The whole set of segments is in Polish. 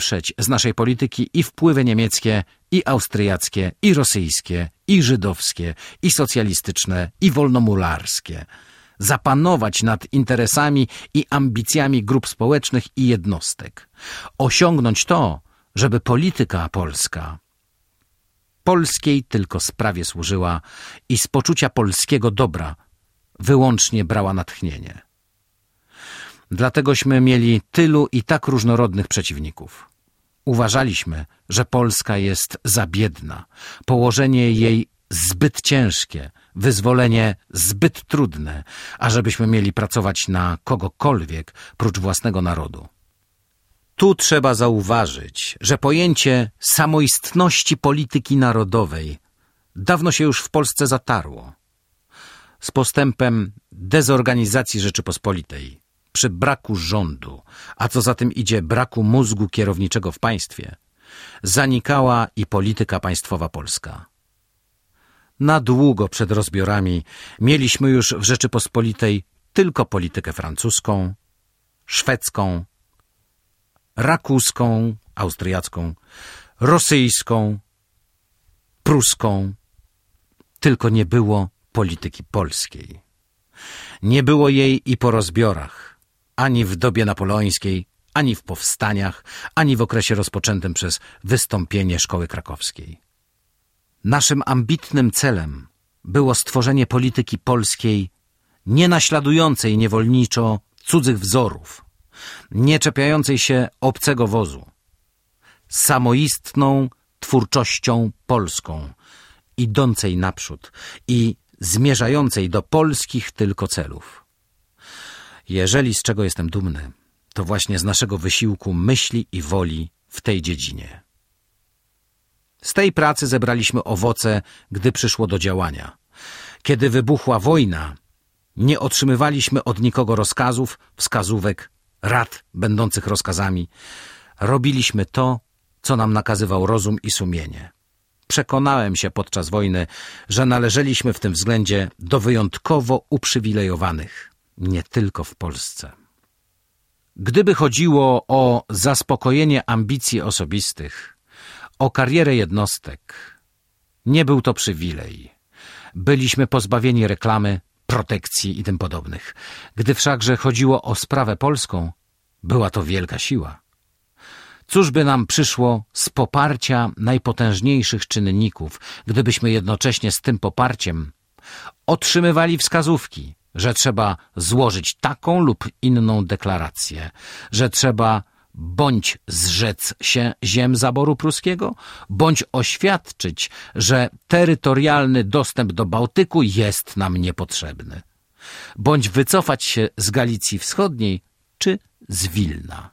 wyprzeć z naszej polityki i wpływy niemieckie, i austriackie, i rosyjskie, i żydowskie, i socjalistyczne, i wolnomularskie. Zapanować nad interesami i ambicjami grup społecznych i jednostek. Osiągnąć to, żeby polityka polska polskiej tylko sprawie służyła i z poczucia polskiego dobra wyłącznie brała natchnienie. Dlategośmy mieli tylu i tak różnorodnych przeciwników. Uważaliśmy, że Polska jest za biedna, położenie jej zbyt ciężkie, wyzwolenie zbyt trudne, ażebyśmy mieli pracować na kogokolwiek prócz własnego narodu. Tu trzeba zauważyć, że pojęcie samoistności polityki narodowej dawno się już w Polsce zatarło. Z postępem dezorganizacji Rzeczypospolitej, przy braku rządu, a co za tym idzie braku mózgu kierowniczego w państwie, zanikała i polityka państwowa polska. Na długo przed rozbiorami mieliśmy już w Rzeczypospolitej tylko politykę francuską, szwedzką, rakuską, austriacką, rosyjską, pruską. Tylko nie było polityki polskiej. Nie było jej i po rozbiorach, ani w dobie napoleońskiej, ani w powstaniach, ani w okresie rozpoczętym przez wystąpienie szkoły krakowskiej. Naszym ambitnym celem było stworzenie polityki polskiej nie naśladującej niewolniczo cudzych wzorów, nie czepiającej się obcego wozu, samoistną twórczością polską, idącej naprzód i zmierzającej do polskich tylko celów. Jeżeli z czego jestem dumny, to właśnie z naszego wysiłku myśli i woli w tej dziedzinie. Z tej pracy zebraliśmy owoce, gdy przyszło do działania. Kiedy wybuchła wojna, nie otrzymywaliśmy od nikogo rozkazów, wskazówek, rad będących rozkazami. Robiliśmy to, co nam nakazywał rozum i sumienie. Przekonałem się podczas wojny, że należeliśmy w tym względzie do wyjątkowo uprzywilejowanych, nie tylko w Polsce. Gdyby chodziło o zaspokojenie ambicji osobistych, o karierę jednostek, nie był to przywilej. Byliśmy pozbawieni reklamy, protekcji i tym podobnych. Gdy wszakże chodziło o sprawę polską, była to wielka siła. Cóż by nam przyszło z poparcia najpotężniejszych czynników, gdybyśmy jednocześnie z tym poparciem otrzymywali wskazówki, że trzeba złożyć taką lub inną deklarację, że trzeba bądź zrzec się ziem zaboru pruskiego, bądź oświadczyć, że terytorialny dostęp do Bałtyku jest nam niepotrzebny, bądź wycofać się z Galicji Wschodniej czy z Wilna.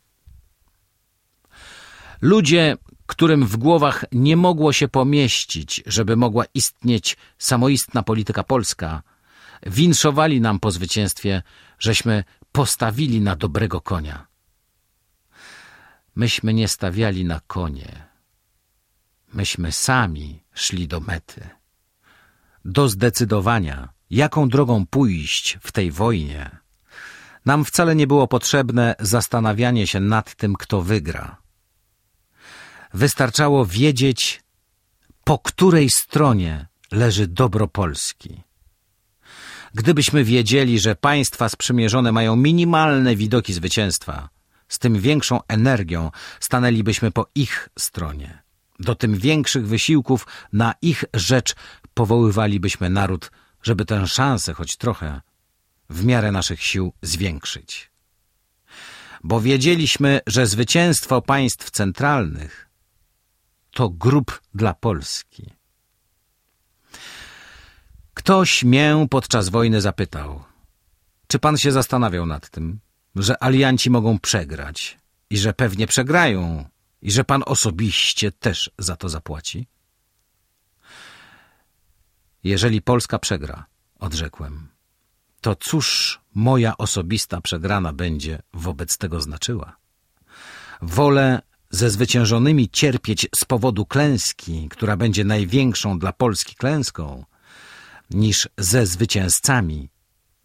Ludzie, którym w głowach nie mogło się pomieścić, żeby mogła istnieć samoistna polityka polska, winszowali nam po zwycięstwie, żeśmy postawili na dobrego konia. Myśmy nie stawiali na konie. Myśmy sami szli do mety. Do zdecydowania, jaką drogą pójść w tej wojnie, nam wcale nie było potrzebne zastanawianie się nad tym, kto wygra. Wystarczało wiedzieć, po której stronie leży dobro Polski. Gdybyśmy wiedzieli, że państwa sprzymierzone mają minimalne widoki zwycięstwa, z tym większą energią stanęlibyśmy po ich stronie. Do tym większych wysiłków na ich rzecz powoływalibyśmy naród, żeby tę szansę choć trochę w miarę naszych sił zwiększyć. Bo wiedzieliśmy, że zwycięstwo państw centralnych to grób dla Polski. Ktoś mię podczas wojny zapytał, czy pan się zastanawiał nad tym, że alianci mogą przegrać i że pewnie przegrają i że pan osobiście też za to zapłaci? Jeżeli Polska przegra, odrzekłem, to cóż moja osobista przegrana będzie wobec tego znaczyła? Wolę ze zwyciężonymi cierpieć z powodu klęski, która będzie największą dla Polski klęską, niż ze zwycięzcami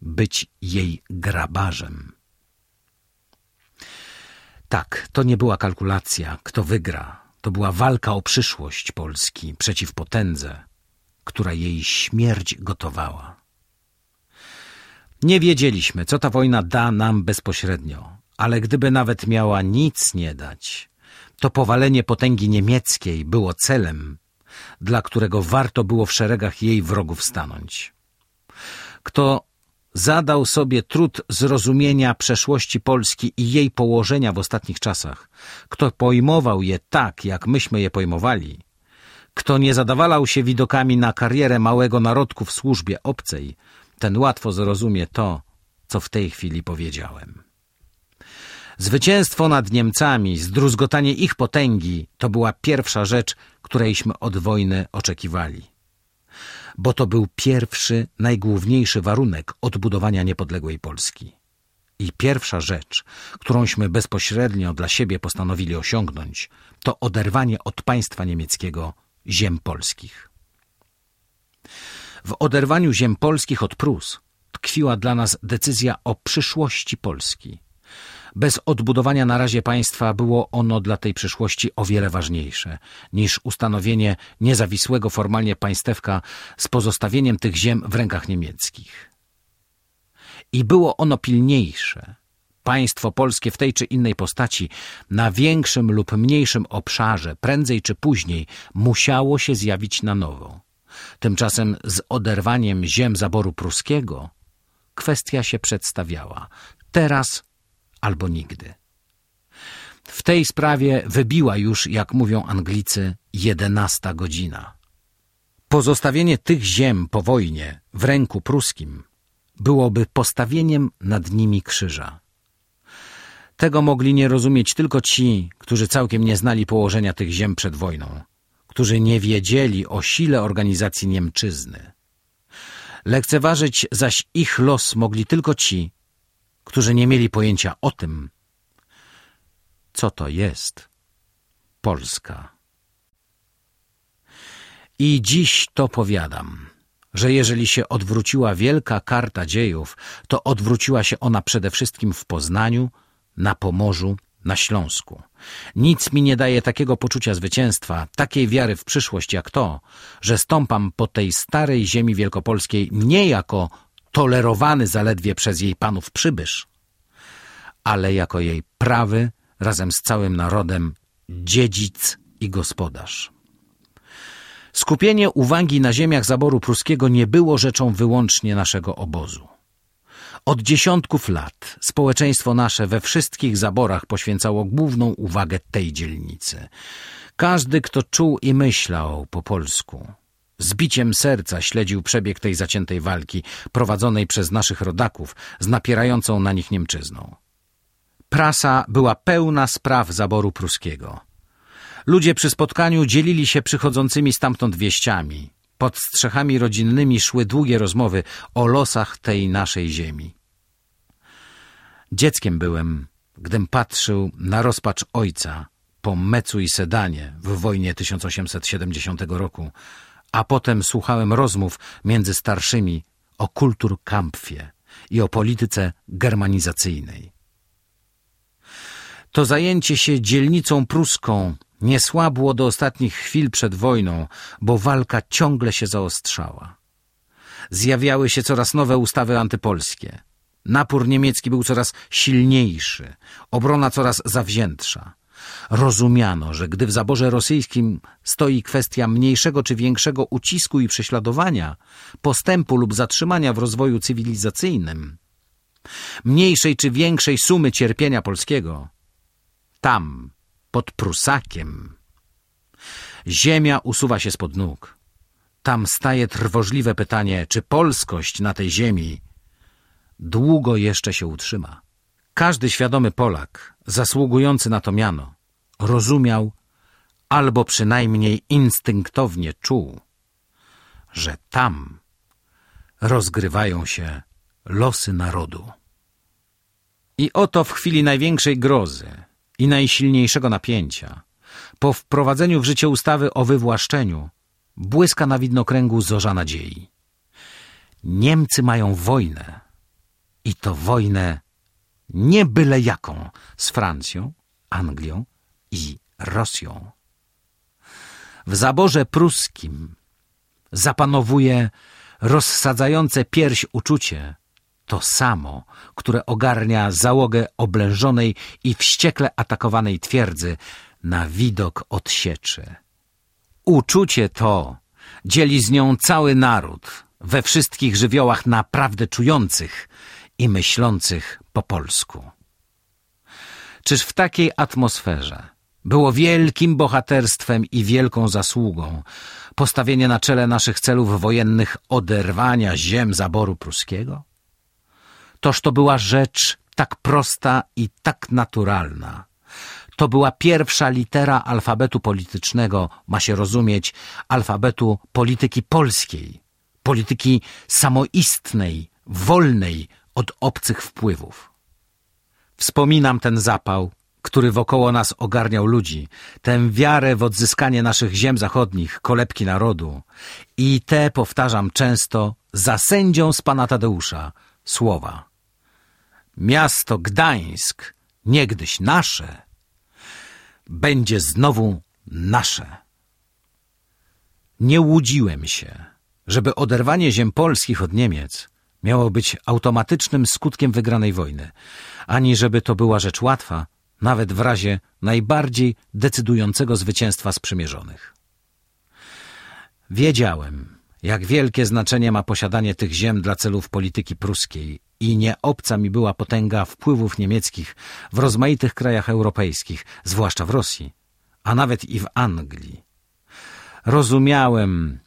być jej grabarzem. Tak, to nie była kalkulacja, kto wygra. To była walka o przyszłość Polski przeciw potędze, która jej śmierć gotowała. Nie wiedzieliśmy, co ta wojna da nam bezpośrednio, ale gdyby nawet miała nic nie dać, to powalenie potęgi niemieckiej było celem, dla którego warto było w szeregach jej wrogów stanąć. Kto zadał sobie trud zrozumienia przeszłości Polski i jej położenia w ostatnich czasach, kto pojmował je tak, jak myśmy je pojmowali, kto nie zadawalał się widokami na karierę małego narodku w służbie obcej, ten łatwo zrozumie to, co w tej chwili powiedziałem. Zwycięstwo nad Niemcami, zdruzgotanie ich potęgi, to była pierwsza rzecz, którejśmy od wojny oczekiwali. Bo to był pierwszy, najgłówniejszy warunek odbudowania niepodległej Polski. I pierwsza rzecz, którąśmy bezpośrednio dla siebie postanowili osiągnąć, to oderwanie od państwa niemieckiego ziem polskich. W oderwaniu ziem polskich od Prus tkwiła dla nas decyzja o przyszłości Polski. Bez odbudowania na razie państwa było ono dla tej przyszłości o wiele ważniejsze niż ustanowienie niezawisłego formalnie państewka z pozostawieniem tych ziem w rękach niemieckich. I było ono pilniejsze. Państwo polskie w tej czy innej postaci, na większym lub mniejszym obszarze, prędzej czy później, musiało się zjawić na nowo. Tymczasem z oderwaniem ziem zaboru pruskiego kwestia się przedstawiała. Teraz albo nigdy. W tej sprawie wybiła już, jak mówią Anglicy, jedenasta godzina. Pozostawienie tych ziem po wojnie w ręku pruskim byłoby postawieniem nad nimi krzyża. Tego mogli nie rozumieć tylko ci, którzy całkiem nie znali położenia tych ziem przed wojną, którzy nie wiedzieli o sile organizacji Niemczyzny. Lekceważyć zaś ich los mogli tylko ci, którzy nie mieli pojęcia o tym, co to jest Polska. I dziś to powiadam, że jeżeli się odwróciła wielka karta dziejów, to odwróciła się ona przede wszystkim w Poznaniu, na Pomorzu, na Śląsku. Nic mi nie daje takiego poczucia zwycięstwa, takiej wiary w przyszłość jak to, że stąpam po tej starej ziemi wielkopolskiej nie jako tolerowany zaledwie przez jej panów przybysz, ale jako jej prawy, razem z całym narodem, dziedzic i gospodarz. Skupienie uwagi na ziemiach zaboru pruskiego nie było rzeczą wyłącznie naszego obozu. Od dziesiątków lat społeczeństwo nasze we wszystkich zaborach poświęcało główną uwagę tej dzielnicy. Każdy, kto czuł i myślał po polsku, z biciem serca śledził przebieg tej zaciętej walki prowadzonej przez naszych rodaków z napierającą na nich Niemczyzną. Prasa była pełna spraw zaboru pruskiego. Ludzie przy spotkaniu dzielili się przychodzącymi stamtąd wieściami. Pod strzechami rodzinnymi szły długie rozmowy o losach tej naszej ziemi. Dzieckiem byłem, gdym patrzył na rozpacz ojca po Mecu i Sedanie w wojnie 1870 roku, a potem słuchałem rozmów między starszymi o kulturkampfie i o polityce germanizacyjnej. To zajęcie się dzielnicą pruską nie słabło do ostatnich chwil przed wojną, bo walka ciągle się zaostrzała. Zjawiały się coraz nowe ustawy antypolskie. Napór niemiecki był coraz silniejszy, obrona coraz zawziętsza. Rozumiano, że gdy w zaborze rosyjskim stoi kwestia mniejszego czy większego ucisku i prześladowania, postępu lub zatrzymania w rozwoju cywilizacyjnym, mniejszej czy większej sumy cierpienia polskiego, tam, pod Prusakiem, ziemia usuwa się spod nóg. Tam staje trwożliwe pytanie, czy polskość na tej ziemi długo jeszcze się utrzyma. Każdy świadomy Polak, zasługujący na to miano, rozumiał albo przynajmniej instynktownie czuł, że tam rozgrywają się losy narodu. I oto w chwili największej grozy i najsilniejszego napięcia, po wprowadzeniu w życie ustawy o wywłaszczeniu, błyska na widnokręgu zorza nadziei. Niemcy mają wojnę i to wojnę nie byle jaką z Francją, Anglią i Rosją. W zaborze pruskim zapanowuje rozsadzające pierś uczucie, to samo, które ogarnia załogę oblężonej i wściekle atakowanej twierdzy na widok odsieczy. Uczucie to dzieli z nią cały naród we wszystkich żywiołach naprawdę czujących i myślących po polsku. Czyż w takiej atmosferze było wielkim bohaterstwem i wielką zasługą postawienie na czele naszych celów wojennych oderwania ziem zaboru pruskiego? Toż to była rzecz tak prosta i tak naturalna. To była pierwsza litera alfabetu politycznego, ma się rozumieć, alfabetu polityki polskiej, polityki samoistnej, wolnej obcych wpływów. Wspominam ten zapał, który wokoło nas ogarniał ludzi, tę wiarę w odzyskanie naszych ziem zachodnich, kolebki narodu i te, powtarzam często, za sędzią z pana Tadeusza, słowa. Miasto Gdańsk, niegdyś nasze, będzie znowu nasze. Nie łudziłem się, żeby oderwanie ziem polskich od Niemiec miało być automatycznym skutkiem wygranej wojny, ani żeby to była rzecz łatwa, nawet w razie najbardziej decydującego zwycięstwa sprzymierzonych. Wiedziałem, jak wielkie znaczenie ma posiadanie tych ziem dla celów polityki pruskiej i nie obca mi była potęga wpływów niemieckich w rozmaitych krajach europejskich, zwłaszcza w Rosji, a nawet i w Anglii. Rozumiałem,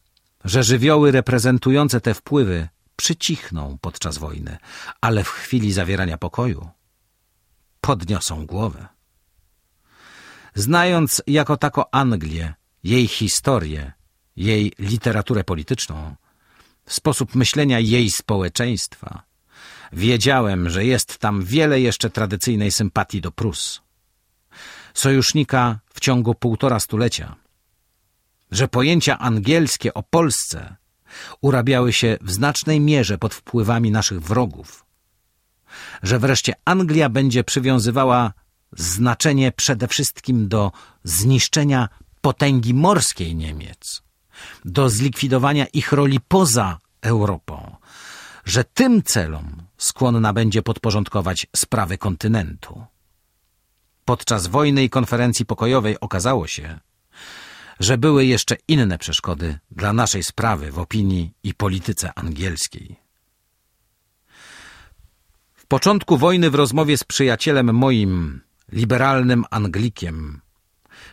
że żywioły reprezentujące te wpływy przycichną podczas wojny, ale w chwili zawierania pokoju podniosą głowę. Znając jako tako Anglię, jej historię, jej literaturę polityczną, sposób myślenia jej społeczeństwa, wiedziałem, że jest tam wiele jeszcze tradycyjnej sympatii do Prus. Sojusznika w ciągu półtora stulecia, że pojęcia angielskie o Polsce urabiały się w znacznej mierze pod wpływami naszych wrogów, że wreszcie Anglia będzie przywiązywała znaczenie przede wszystkim do zniszczenia potęgi morskiej Niemiec, do zlikwidowania ich roli poza Europą, że tym celom skłonna będzie podporządkować sprawy kontynentu. Podczas wojny i konferencji pokojowej okazało się, że były jeszcze inne przeszkody dla naszej sprawy w opinii i polityce angielskiej. W początku wojny w rozmowie z przyjacielem moim, liberalnym Anglikiem,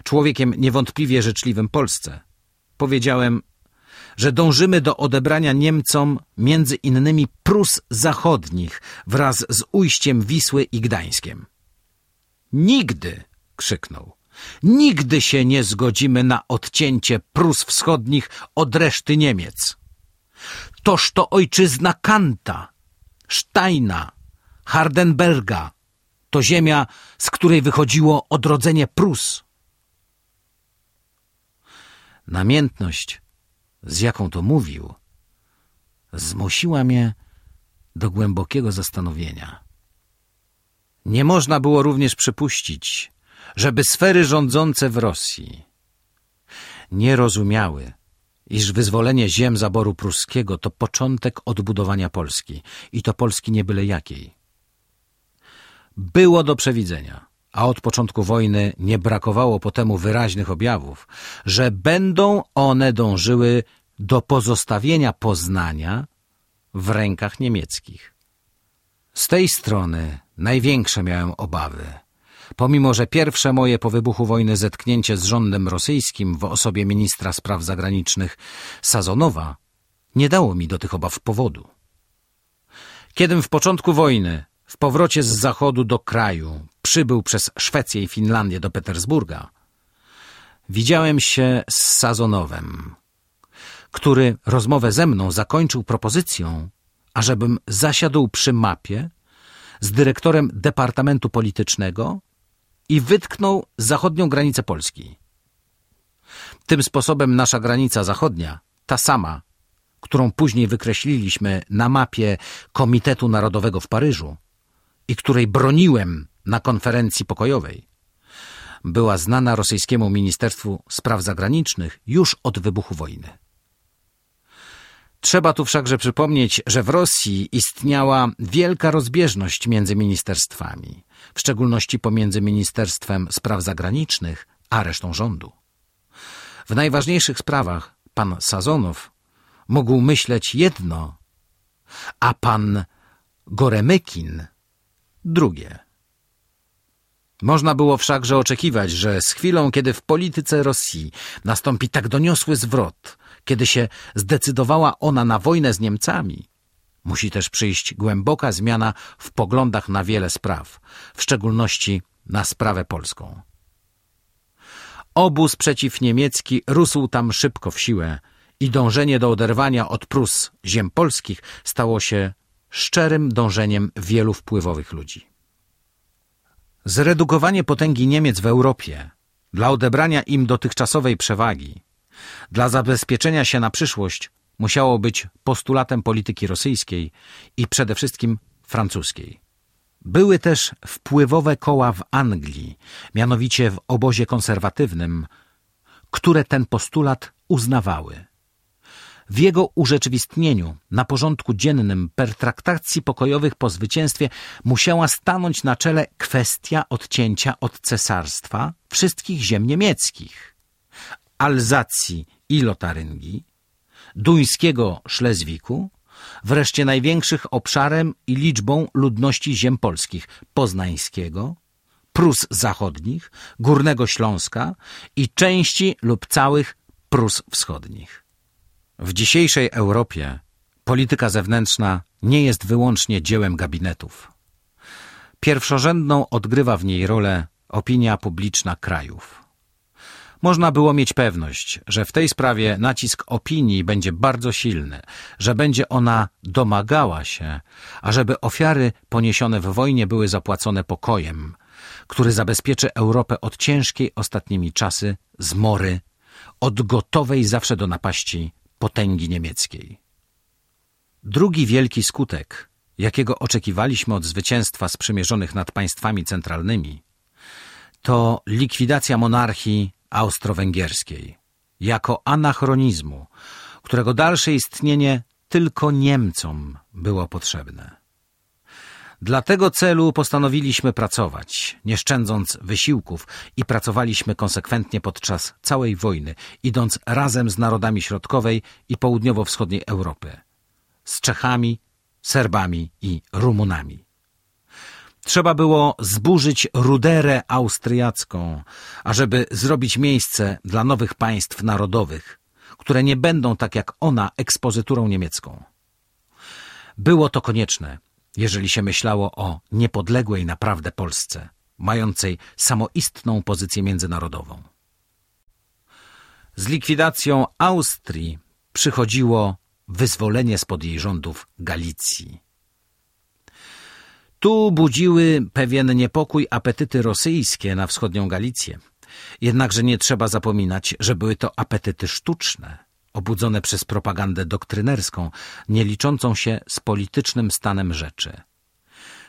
człowiekiem niewątpliwie życzliwym Polsce, powiedziałem, że dążymy do odebrania Niemcom między innymi Prus Zachodnich wraz z ujściem Wisły i Gdańskiem. Nigdy, krzyknął, nigdy się nie zgodzimy na odcięcie Prus Wschodnich od reszty Niemiec. Toż to ojczyzna Kanta, Steina, Hardenberga, to ziemia, z której wychodziło odrodzenie Prus. Namiętność, z jaką to mówił, zmusiła mnie do głębokiego zastanowienia. Nie można było również przypuścić, żeby sfery rządzące w Rosji nie rozumiały, iż wyzwolenie ziem zaboru pruskiego to początek odbudowania Polski i to Polski nie byle jakiej. Było do przewidzenia, a od początku wojny nie brakowało po temu wyraźnych objawów, że będą one dążyły do pozostawienia Poznania w rękach niemieckich. Z tej strony największe miałem obawy. Pomimo, że pierwsze moje po wybuchu wojny zetknięcie z rządem rosyjskim w osobie ministra spraw zagranicznych Sazonowa nie dało mi do tych obaw powodu. Kiedym w początku wojny w powrocie z zachodu do kraju przybył przez Szwecję i Finlandię do Petersburga, widziałem się z Sazonowem, który rozmowę ze mną zakończył propozycją, ażebym zasiadł przy mapie z dyrektorem Departamentu Politycznego i wytknął zachodnią granicę Polski. Tym sposobem nasza granica zachodnia, ta sama, którą później wykreśliliśmy na mapie Komitetu Narodowego w Paryżu, i której broniłem na konferencji pokojowej, była znana rosyjskiemu Ministerstwu Spraw Zagranicznych już od wybuchu wojny. Trzeba tu wszakże przypomnieć, że w Rosji istniała wielka rozbieżność między ministerstwami, w szczególności pomiędzy Ministerstwem Spraw Zagranicznych a resztą rządu. W najważniejszych sprawach pan Sazonow mógł myśleć jedno, a pan Goremykin drugie. Można było wszakże oczekiwać, że z chwilą, kiedy w polityce Rosji nastąpi tak doniosły zwrot, kiedy się zdecydowała ona na wojnę z Niemcami, musi też przyjść głęboka zmiana w poglądach na wiele spraw, w szczególności na sprawę polską. Obóz przeciwniemiecki rósł tam szybko w siłę i dążenie do oderwania od Prus ziem polskich stało się szczerym dążeniem wielu wpływowych ludzi. Zredukowanie potęgi Niemiec w Europie dla odebrania im dotychczasowej przewagi, dla zabezpieczenia się na przyszłość musiało być postulatem polityki rosyjskiej i przede wszystkim francuskiej. Były też wpływowe koła w Anglii, mianowicie w obozie konserwatywnym, które ten postulat uznawały. W jego urzeczywistnieniu na porządku dziennym pertraktacji pokojowych po zwycięstwie musiała stanąć na czele kwestia odcięcia od cesarstwa wszystkich ziem niemieckich, Alzacji i Lotaryngii, duńskiego Szlezwiku, wreszcie największych obszarem i liczbą ludności ziem polskich poznańskiego, Prus Zachodnich, Górnego Śląska i części lub całych Prus Wschodnich. W dzisiejszej Europie polityka zewnętrzna nie jest wyłącznie dziełem gabinetów. Pierwszorzędną odgrywa w niej rolę opinia publiczna krajów. Można było mieć pewność, że w tej sprawie nacisk opinii będzie bardzo silny, że będzie ona domagała się, ażeby ofiary poniesione w wojnie były zapłacone pokojem, który zabezpieczy Europę od ciężkiej ostatnimi czasy zmory, od gotowej zawsze do napaści potęgi niemieckiej. Drugi wielki skutek, jakiego oczekiwaliśmy od zwycięstwa sprzymierzonych nad państwami centralnymi, to likwidacja monarchii austro-węgierskiej jako anachronizmu, którego dalsze istnienie tylko Niemcom było potrzebne. Dla tego celu postanowiliśmy pracować, nie szczędząc wysiłków i pracowaliśmy konsekwentnie podczas całej wojny, idąc razem z narodami środkowej i południowo-wschodniej Europy, z Czechami, Serbami i Rumunami. Trzeba było zburzyć ruderę austriacką, ażeby zrobić miejsce dla nowych państw narodowych, które nie będą tak jak ona ekspozyturą niemiecką. Było to konieczne, jeżeli się myślało o niepodległej naprawdę Polsce, mającej samoistną pozycję międzynarodową. Z likwidacją Austrii przychodziło wyzwolenie spod jej rządów Galicji. Tu budziły pewien niepokój apetyty rosyjskie na wschodnią Galicję. Jednakże nie trzeba zapominać, że były to apetyty sztuczne, obudzone przez propagandę doktrynerską, nie liczącą się z politycznym stanem rzeczy.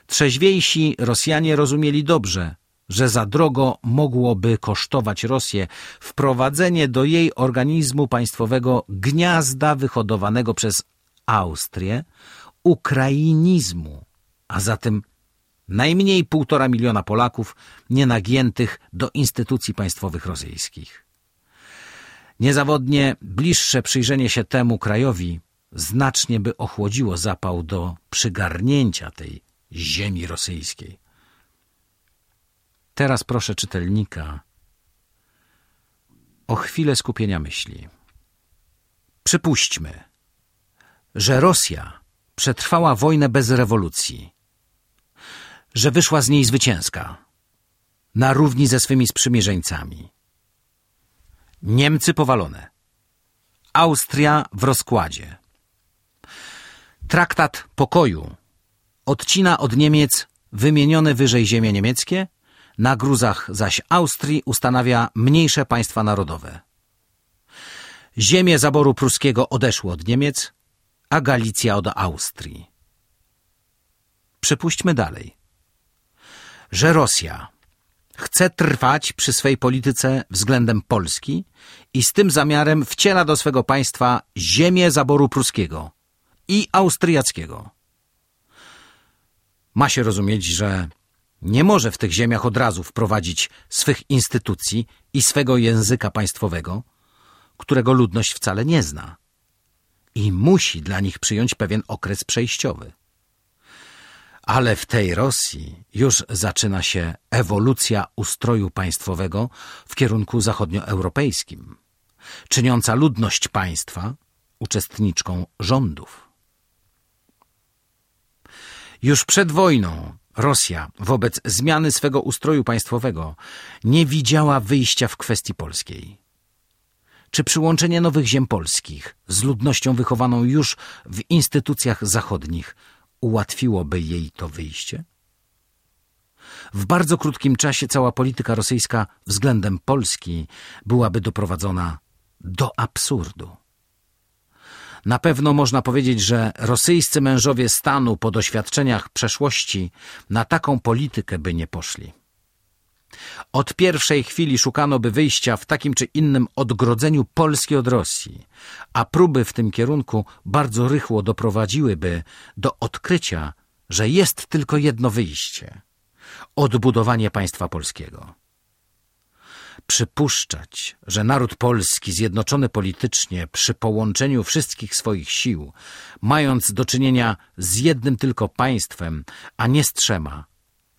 Trzeźwiejsi Rosjanie rozumieli dobrze, że za drogo mogłoby kosztować Rosję wprowadzenie do jej organizmu państwowego gniazda wyhodowanego przez Austrię ukrainizmu, a zatem najmniej półtora miliona Polaków nienagiętych do instytucji państwowych rosyjskich. Niezawodnie bliższe przyjrzenie się temu krajowi znacznie by ochłodziło zapał do przygarnięcia tej ziemi rosyjskiej. Teraz proszę czytelnika o chwilę skupienia myśli. Przypuśćmy, że Rosja przetrwała wojnę bez rewolucji, że wyszła z niej zwycięska, na równi ze swymi sprzymierzeńcami. Niemcy powalone. Austria w rozkładzie. Traktat pokoju odcina od Niemiec wymienione wyżej ziemie niemieckie, na gruzach zaś Austrii ustanawia mniejsze państwa narodowe. Ziemie zaboru pruskiego odeszły od Niemiec, a Galicja od Austrii. Przypuśćmy dalej, że Rosja chce trwać przy swej polityce względem Polski i z tym zamiarem wciela do swego państwa ziemię zaboru pruskiego i austriackiego. Ma się rozumieć, że nie może w tych ziemiach od razu wprowadzić swych instytucji i swego języka państwowego, którego ludność wcale nie zna i musi dla nich przyjąć pewien okres przejściowy. Ale w tej Rosji już zaczyna się ewolucja ustroju państwowego w kierunku zachodnioeuropejskim, czyniąca ludność państwa uczestniczką rządów. Już przed wojną Rosja wobec zmiany swego ustroju państwowego nie widziała wyjścia w kwestii polskiej. Czy przyłączenie nowych ziem polskich z ludnością wychowaną już w instytucjach zachodnich ułatwiłoby jej to wyjście? W bardzo krótkim czasie cała polityka rosyjska względem Polski byłaby doprowadzona do absurdu. Na pewno można powiedzieć, że rosyjscy mężowie stanu po doświadczeniach przeszłości na taką politykę by nie poszli. Od pierwszej chwili szukano by wyjścia w takim czy innym odgrodzeniu Polski od Rosji, a próby w tym kierunku bardzo rychło doprowadziłyby do odkrycia, że jest tylko jedno wyjście – odbudowanie państwa polskiego. Przypuszczać, że naród polski zjednoczony politycznie przy połączeniu wszystkich swoich sił, mając do czynienia z jednym tylko państwem, a nie z trzema,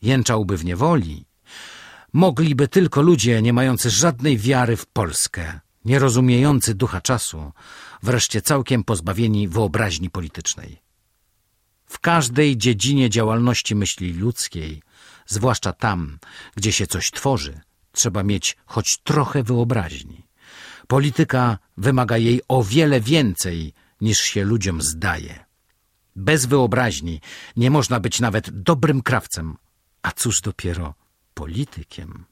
jęczałby w niewoli, mogliby tylko ludzie nie mający żadnej wiary w Polskę, nie rozumiejący ducha czasu, wreszcie całkiem pozbawieni wyobraźni politycznej. W każdej dziedzinie działalności myśli ludzkiej, zwłaszcza tam, gdzie się coś tworzy, trzeba mieć choć trochę wyobraźni. Polityka wymaga jej o wiele więcej, niż się ludziom zdaje. Bez wyobraźni nie można być nawet dobrym krawcem, a cóż dopiero politykiem.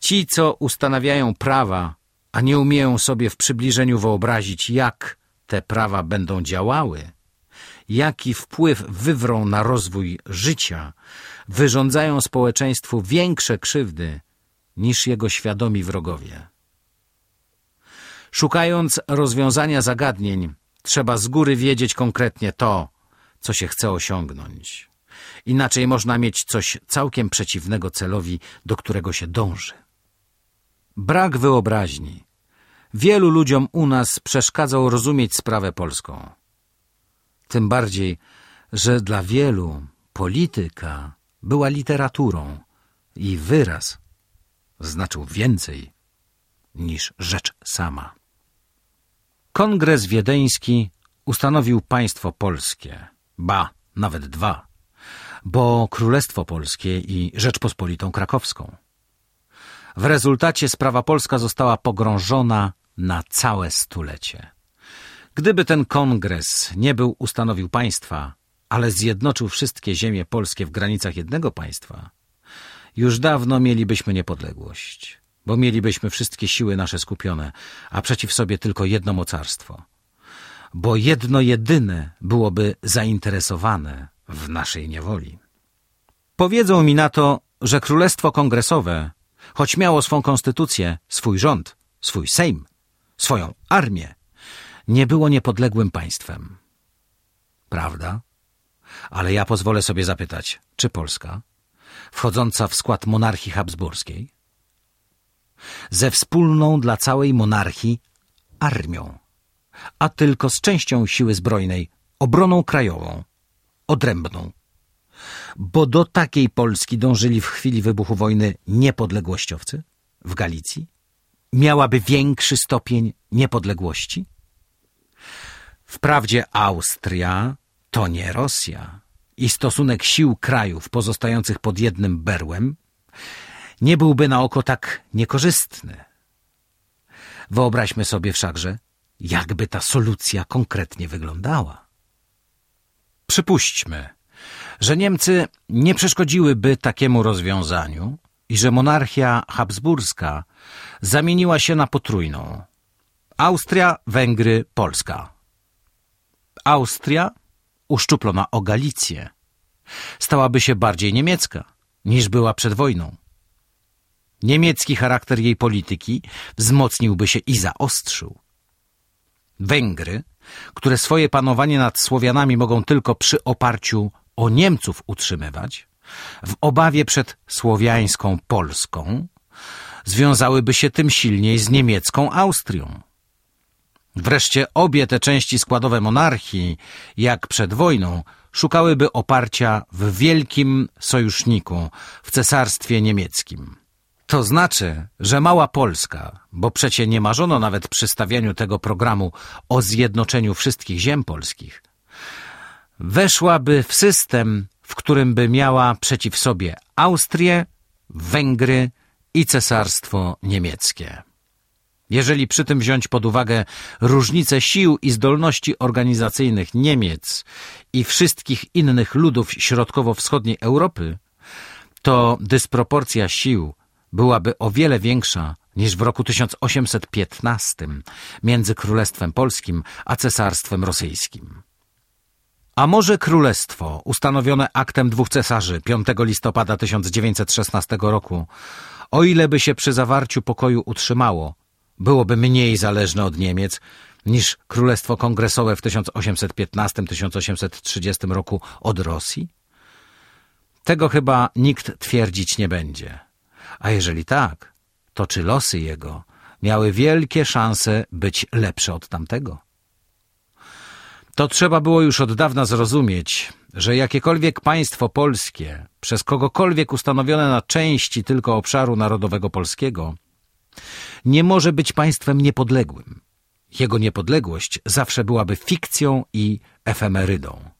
Ci, co ustanawiają prawa, a nie umieją sobie w przybliżeniu wyobrazić, jak te prawa będą działały, jaki wpływ wywrą na rozwój życia, wyrządzają społeczeństwu większe krzywdy niż jego świadomi wrogowie. Szukając rozwiązania zagadnień, trzeba z góry wiedzieć konkretnie to, co się chce osiągnąć. Inaczej można mieć coś całkiem przeciwnego celowi, do którego się dąży. Brak wyobraźni. Wielu ludziom u nas przeszkadzał rozumieć sprawę polską. Tym bardziej, że dla wielu polityka była literaturą i wyraz znaczył więcej niż rzecz sama. Kongres Wiedeński ustanowił państwo polskie, ba, nawet dwa, bo Królestwo Polskie i Rzeczpospolitą Krakowską. W rezultacie sprawa polska została pogrążona na całe stulecie. Gdyby ten kongres nie był ustanowił państwa, ale zjednoczył wszystkie ziemie polskie w granicach jednego państwa, już dawno mielibyśmy niepodległość, bo mielibyśmy wszystkie siły nasze skupione, a przeciw sobie tylko jedno mocarstwo, bo jedno jedyne byłoby zainteresowane w naszej niewoli. Powiedzą mi na to, że Królestwo Kongresowe, choć miało swą konstytucję, swój rząd, swój sejm, swoją armię, nie było niepodległym państwem. Prawda? Ale ja pozwolę sobie zapytać, czy Polska, wchodząca w skład monarchii habsburskiej, ze wspólną dla całej monarchii armią, a tylko z częścią siły zbrojnej, obroną krajową, odrębną, bo do takiej Polski dążyli w chwili wybuchu wojny niepodległościowcy w Galicji, miałaby większy stopień niepodległości? Wprawdzie Austria to nie Rosja i stosunek sił krajów pozostających pod jednym berłem nie byłby na oko tak niekorzystny. Wyobraźmy sobie wszakże, jakby ta solucja konkretnie wyglądała. Przypuśćmy, że Niemcy nie przeszkodziłyby takiemu rozwiązaniu i że monarchia habsburska zamieniła się na potrójną. Austria, Węgry, Polska. Austria uszczuplona o Galicję. Stałaby się bardziej niemiecka, niż była przed wojną. Niemiecki charakter jej polityki wzmocniłby się i zaostrzył. Węgry, które swoje panowanie nad Słowianami mogą tylko przy oparciu o Niemców utrzymywać, w obawie przed słowiańską Polską, związałyby się tym silniej z niemiecką Austrią. Wreszcie obie te części składowe monarchii, jak przed wojną, szukałyby oparcia w wielkim sojuszniku, w cesarstwie niemieckim. To znaczy, że mała Polska, bo przecie nie marzono nawet przy stawianiu tego programu o zjednoczeniu wszystkich ziem polskich, weszłaby w system, w którym by miała przeciw sobie Austrię, Węgry i Cesarstwo Niemieckie. Jeżeli przy tym wziąć pod uwagę różnice sił i zdolności organizacyjnych Niemiec i wszystkich innych ludów środkowo-wschodniej Europy, to dysproporcja sił byłaby o wiele większa niż w roku 1815 między Królestwem Polskim a Cesarstwem Rosyjskim. A może królestwo, ustanowione aktem dwóch cesarzy 5 listopada 1916 roku, o ile by się przy zawarciu pokoju utrzymało, byłoby mniej zależne od Niemiec niż Królestwo Kongresowe w 1815-1830 roku od Rosji? Tego chyba nikt twierdzić nie będzie. A jeżeli tak, to czy losy jego miały wielkie szanse być lepsze od tamtego? To trzeba było już od dawna zrozumieć, że jakiekolwiek państwo polskie, przez kogokolwiek ustanowione na części tylko obszaru narodowego polskiego, nie może być państwem niepodległym. Jego niepodległość zawsze byłaby fikcją i efemerydą.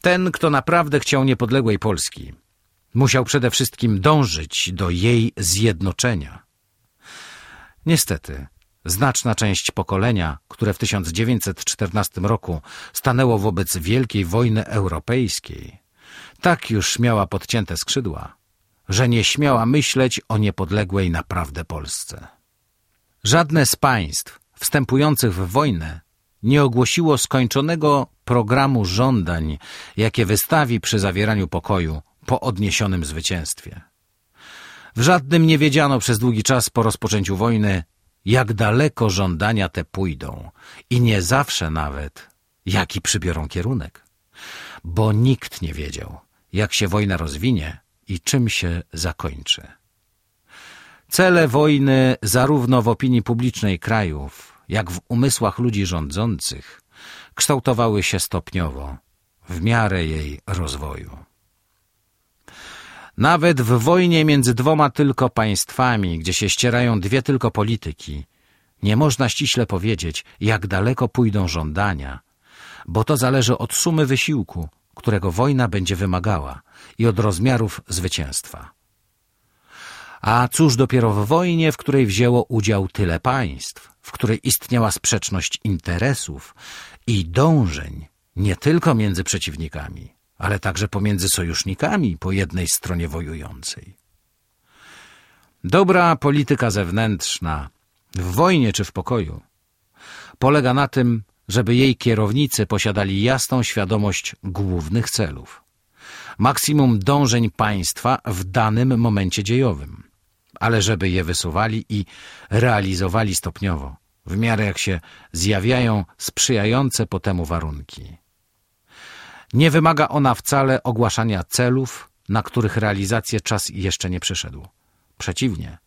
Ten, kto naprawdę chciał niepodległej Polski, musiał przede wszystkim dążyć do jej zjednoczenia. Niestety, znaczna część pokolenia, które w 1914 roku stanęło wobec Wielkiej Wojny Europejskiej, tak już miała podcięte skrzydła, że nie śmiała myśleć o niepodległej naprawdę Polsce. Żadne z państw wstępujących w wojnę nie ogłosiło skończonego programu żądań, jakie wystawi przy zawieraniu pokoju po odniesionym zwycięstwie. W żadnym nie wiedziano przez długi czas po rozpoczęciu wojny, jak daleko żądania te pójdą i nie zawsze nawet, jaki przybiorą kierunek. Bo nikt nie wiedział, jak się wojna rozwinie i czym się zakończy. Cele wojny zarówno w opinii publicznej krajów, jak w umysłach ludzi rządzących kształtowały się stopniowo w miarę jej rozwoju. Nawet w wojnie między dwoma tylko państwami, gdzie się ścierają dwie tylko polityki, nie można ściśle powiedzieć, jak daleko pójdą żądania, bo to zależy od sumy wysiłku, którego wojna będzie wymagała i od rozmiarów zwycięstwa. A cóż dopiero w wojnie, w której wzięło udział tyle państw, w której istniała sprzeczność interesów i dążeń nie tylko między przeciwnikami, ale także pomiędzy sojusznikami po jednej stronie wojującej. Dobra polityka zewnętrzna, w wojnie czy w pokoju, polega na tym, żeby jej kierownicy posiadali jasną świadomość głównych celów, maksimum dążeń państwa w danym momencie dziejowym, ale żeby je wysuwali i realizowali stopniowo, w miarę jak się zjawiają sprzyjające po temu warunki. Nie wymaga ona wcale ogłaszania celów, na których realizację czas jeszcze nie przyszedł. Przeciwnie,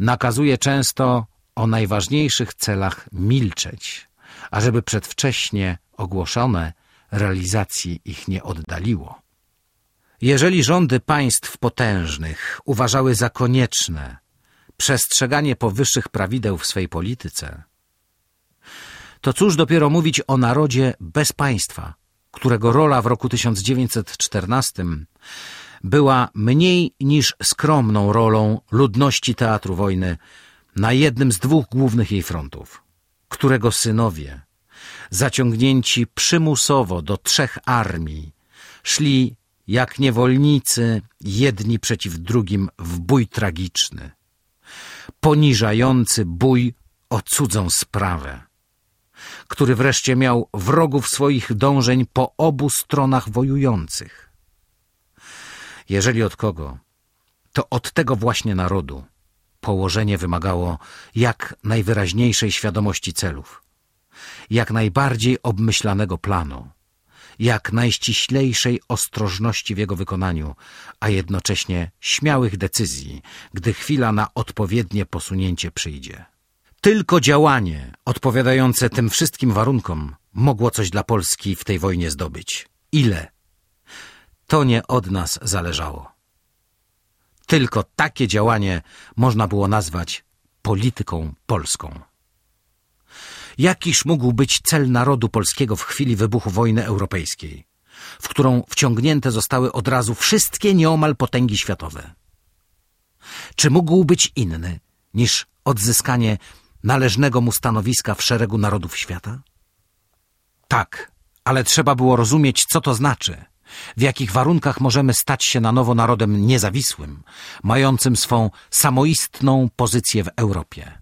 nakazuje często o najważniejszych celach milczeć, ażeby przedwcześnie ogłoszone realizacji ich nie oddaliło. Jeżeli rządy państw potężnych uważały za konieczne przestrzeganie powyższych prawideł w swej polityce, to cóż dopiero mówić o narodzie bez państwa, którego rola w roku 1914 była mniej niż skromną rolą ludności teatru wojny na jednym z dwóch głównych jej frontów, którego synowie, zaciągnięci przymusowo do trzech armii, szli jak niewolnicy jedni przeciw drugim w bój tragiczny, poniżający bój o cudzą sprawę który wreszcie miał wrogów swoich dążeń po obu stronach wojujących. Jeżeli od kogo, to od tego właśnie narodu położenie wymagało jak najwyraźniejszej świadomości celów, jak najbardziej obmyślanego planu, jak najściślejszej ostrożności w jego wykonaniu, a jednocześnie śmiałych decyzji, gdy chwila na odpowiednie posunięcie przyjdzie. Tylko działanie odpowiadające tym wszystkim warunkom mogło coś dla Polski w tej wojnie zdobyć. Ile? To nie od nas zależało. Tylko takie działanie można było nazwać polityką polską. Jakiż mógł być cel narodu polskiego w chwili wybuchu wojny europejskiej, w którą wciągnięte zostały od razu wszystkie nieomal potęgi światowe? Czy mógł być inny niż odzyskanie należnego mu stanowiska w szeregu narodów świata? Tak, ale trzeba było rozumieć, co to znaczy, w jakich warunkach możemy stać się na nowo narodem niezawisłym, mającym swą samoistną pozycję w Europie.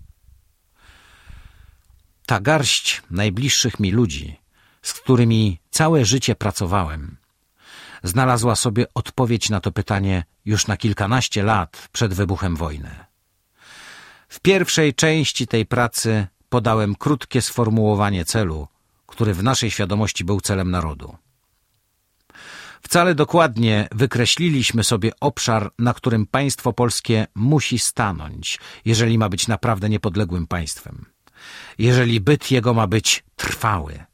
Ta garść najbliższych mi ludzi, z którymi całe życie pracowałem, znalazła sobie odpowiedź na to pytanie już na kilkanaście lat przed wybuchem wojny. W pierwszej części tej pracy podałem krótkie sformułowanie celu, który w naszej świadomości był celem narodu. Wcale dokładnie wykreśliliśmy sobie obszar, na którym państwo polskie musi stanąć, jeżeli ma być naprawdę niepodległym państwem, jeżeli byt jego ma być trwały.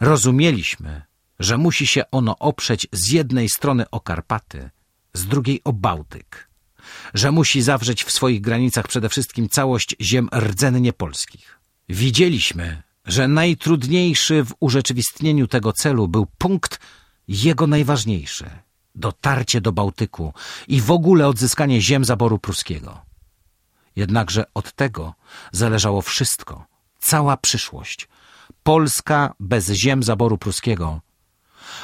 Rozumieliśmy, że musi się ono oprzeć z jednej strony o Karpaty, z drugiej o Bałtyk, że musi zawrzeć w swoich granicach przede wszystkim całość ziem rdzennie polskich. Widzieliśmy, że najtrudniejszy w urzeczywistnieniu tego celu był punkt jego najważniejszy dotarcie do Bałtyku i w ogóle odzyskanie ziem zaboru pruskiego. Jednakże od tego zależało wszystko, cała przyszłość. Polska bez ziem zaboru pruskiego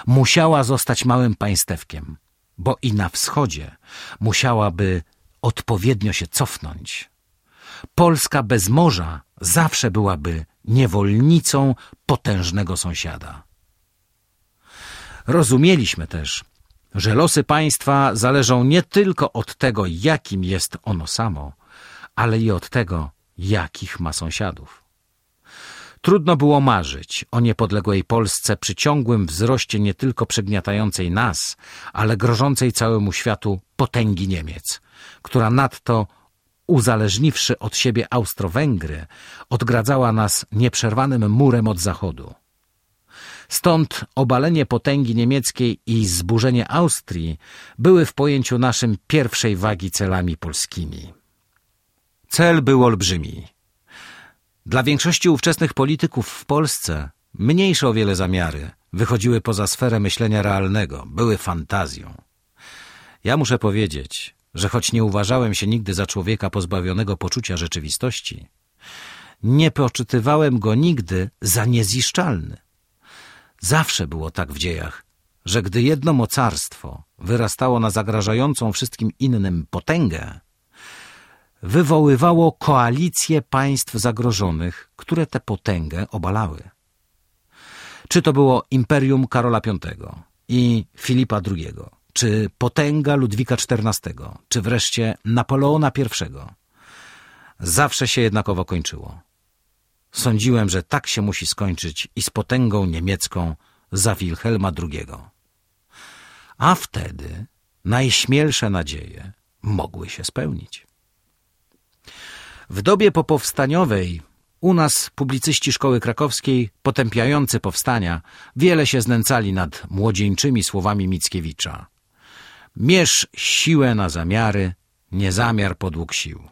musiała zostać małym państewkiem, bo i na wschodzie musiałaby odpowiednio się cofnąć. Polska bez morza zawsze byłaby niewolnicą potężnego sąsiada. Rozumieliśmy też, że losy państwa zależą nie tylko od tego, jakim jest ono samo, ale i od tego, jakich ma sąsiadów. Trudno było marzyć o niepodległej Polsce przy ciągłym wzroście nie tylko przygniatającej nas, ale grożącej całemu światu potęgi Niemiec, która nadto, uzależniwszy od siebie Austro-Węgry, odgradzała nas nieprzerwanym murem od zachodu. Stąd obalenie potęgi niemieckiej i zburzenie Austrii były w pojęciu naszym pierwszej wagi celami polskimi. Cel był olbrzymi. Dla większości ówczesnych polityków w Polsce mniejsze o wiele zamiary wychodziły poza sferę myślenia realnego, były fantazją. Ja muszę powiedzieć, że choć nie uważałem się nigdy za człowieka pozbawionego poczucia rzeczywistości, nie poczytywałem go nigdy za nieziszczalny. Zawsze było tak w dziejach, że gdy jedno mocarstwo wyrastało na zagrażającą wszystkim innym potęgę, wywoływało koalicje państw zagrożonych, które tę potęgę obalały. Czy to było Imperium Karola V i Filipa II, czy potęga Ludwika XIV, czy wreszcie Napoleona I, zawsze się jednakowo kończyło. Sądziłem, że tak się musi skończyć i z potęgą niemiecką za Wilhelma II. A wtedy najśmielsze nadzieje mogły się spełnić. W dobie popowstaniowej u nas publicyści szkoły krakowskiej, potępiający powstania, wiele się znęcali nad młodzieńczymi słowami Mickiewicza. Mierz siłę na zamiary, nie zamiar podług sił.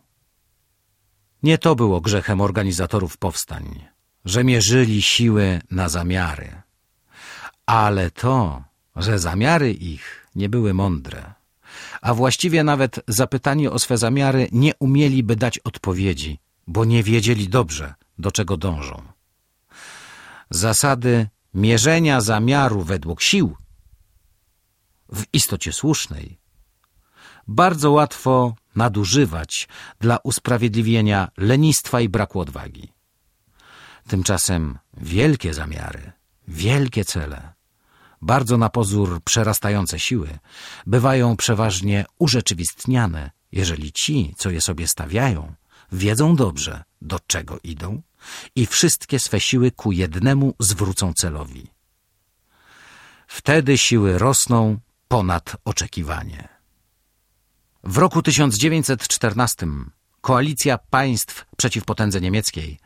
Nie to było grzechem organizatorów powstań, że mierzyli siły na zamiary, ale to, że zamiary ich nie były mądre, a właściwie nawet zapytani o swe zamiary nie umieliby dać odpowiedzi, bo nie wiedzieli dobrze, do czego dążą. Zasady mierzenia zamiaru według sił, w istocie słusznej, bardzo łatwo nadużywać dla usprawiedliwienia lenistwa i braku odwagi. Tymczasem wielkie zamiary, wielkie cele bardzo na pozór przerastające siły, bywają przeważnie urzeczywistniane, jeżeli ci, co je sobie stawiają, wiedzą dobrze, do czego idą i wszystkie swe siły ku jednemu zwrócą celowi. Wtedy siły rosną ponad oczekiwanie. W roku 1914 koalicja państw przeciw potędze niemieckiej